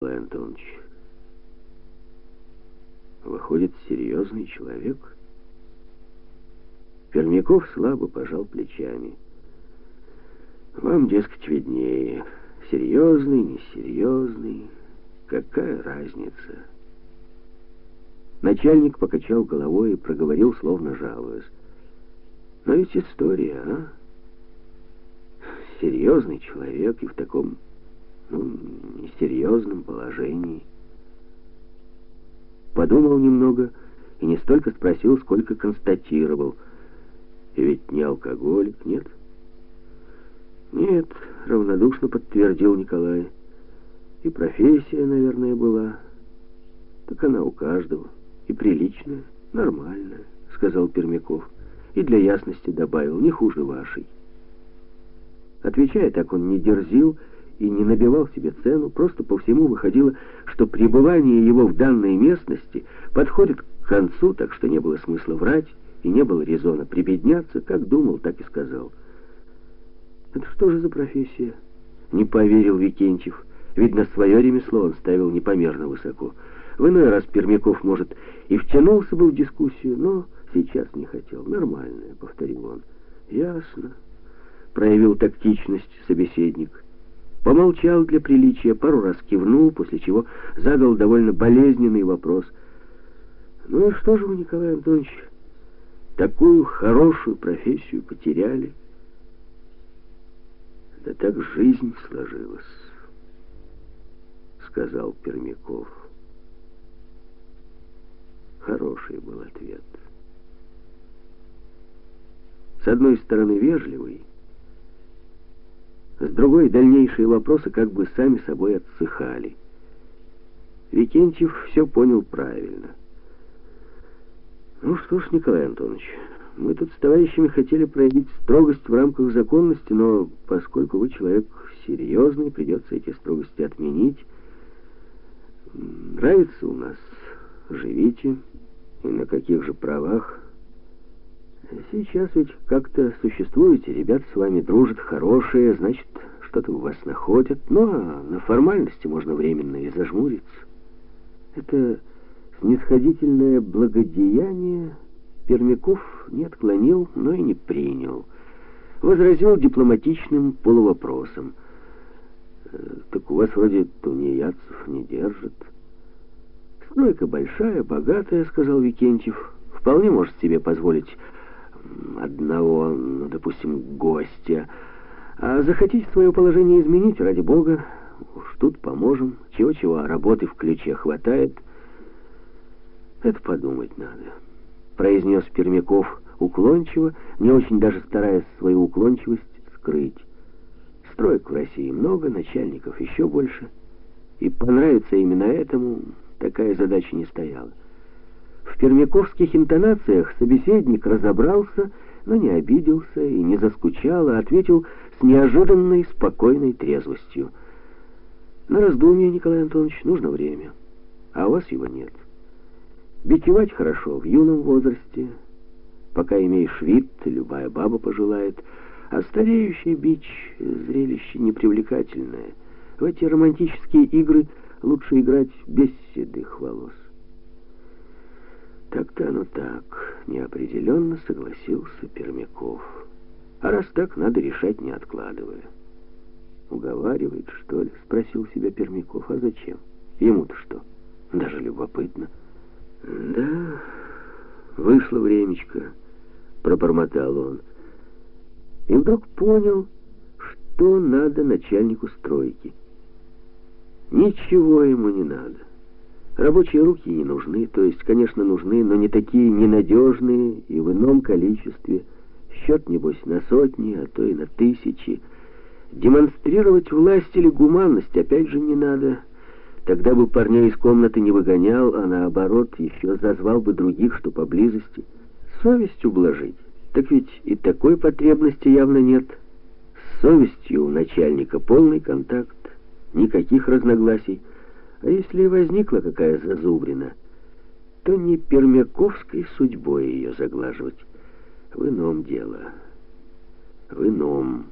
Николай. Выходит, серьезный человек. Пермяков слабо пожал плечами. Вам, дескать, виднее. Серьезный, несерьезный. Какая разница? Начальник покачал головой и проговорил, словно жалуясь. Но ведь история, а? Серьезный человек и в таком, несерьезном положении. Подумал немного и не столько спросил, сколько констатировал. И ведь не алкоголик, нет? Нет, равнодушно подтвердил Николай. И профессия, наверное, была. Так она у каждого. И приличная, нормальная, сказал Пермяков. И для ясности добавил, не хуже вашей. Отвечая так, он не дерзил и не набивал себе цену, просто по всему выходило, что пребывание его в данной местности подходит к концу, так что не было смысла врать и не было резона прибедняться, как думал, так и сказал. «Это что же за профессия?» Не поверил Викентьев. Видно, свое ремесло он ставил непомерно высоко. В иной раз Пермяков, может, и втянулся бы в дискуссию, но сейчас не хотел. «Нормальное», — повторил он. «Ясно», — проявил тактичность собеседник. Помолчал для приличия, пару раз кивнул, после чего задал довольно болезненный вопрос. «Ну и что же вы, Николай Антонович, такую хорошую профессию потеряли?» «Да так жизнь сложилась», — сказал Пермяков. Хороший был ответ. С одной стороны, вежливый, с другой, дальнейшие вопросы как бы сами собой отсыхали. Викентьев все понял правильно. Ну что ж, Николай Антонович, мы тут с товарищами хотели проявить строгость в рамках законности, но поскольку вы человек серьезный, придется эти строгости отменить. Нравится у нас, живите, и на каких же правах Сейчас ведь как-то существуете, ребят с вами дружат хорошие, значит, что-то у вас находят. А на формальности можно временно и зажмуриться. Это снисходительное благодеяние Пермяков не отклонил, но и не принял. Возразил дипломатичным полувопросом. «Э, «Так у вас вроде тунеядцев не держат». «Стройка большая, богатая», — сказал Викентьев. «Вполне может себе позволить одного, ну, допустим, гостя. А захотите свое положение изменить, ради бога, уж тут поможем. Чего-чего, а работы в ключе хватает. Это подумать надо, произнес Пермяков уклончиво, не очень даже стараясь свою уклончивость скрыть. Строек в России много, начальников еще больше. И понравится именно этому, такая задача не стояла. В пермяковских интонациях собеседник разобрался, но не обиделся и не заскучал, а ответил с неожиданной спокойной трезвостью. На раздумье, Николай Антонович, нужно время, а у вас его нет. Битевать хорошо в юном возрасте, пока имеешь вид, любая баба пожелает, а стареющий бич — зрелище непривлекательное. В эти романтические игры лучше играть без седых волос. Так-то оно так, неопределенно согласился Пермяков. А раз так, надо решать, не откладывая. Уговаривает, что ли? Спросил себя Пермяков. А зачем? Ему-то что? Даже любопытно. Да, вышло времечко, пробормотал он. И вдруг понял, что надо начальнику стройки. Ничего ему не надо. Рабочие руки не нужны, то есть, конечно, нужны, но не такие ненадежные и в ином количестве. Счет, небось, на сотни, а то и на тысячи. Демонстрировать власть или гуманность опять же не надо. Тогда бы парня из комнаты не выгонял, а наоборот, еще зазвал бы других, что поблизости. Совесть ублажить. Так ведь и такой потребности явно нет. С совестью у начальника полный контакт, никаких разногласий. А если возникла какая зазубрина, то не пермяковской судьбой ее заглаживать. В ином дело. В ином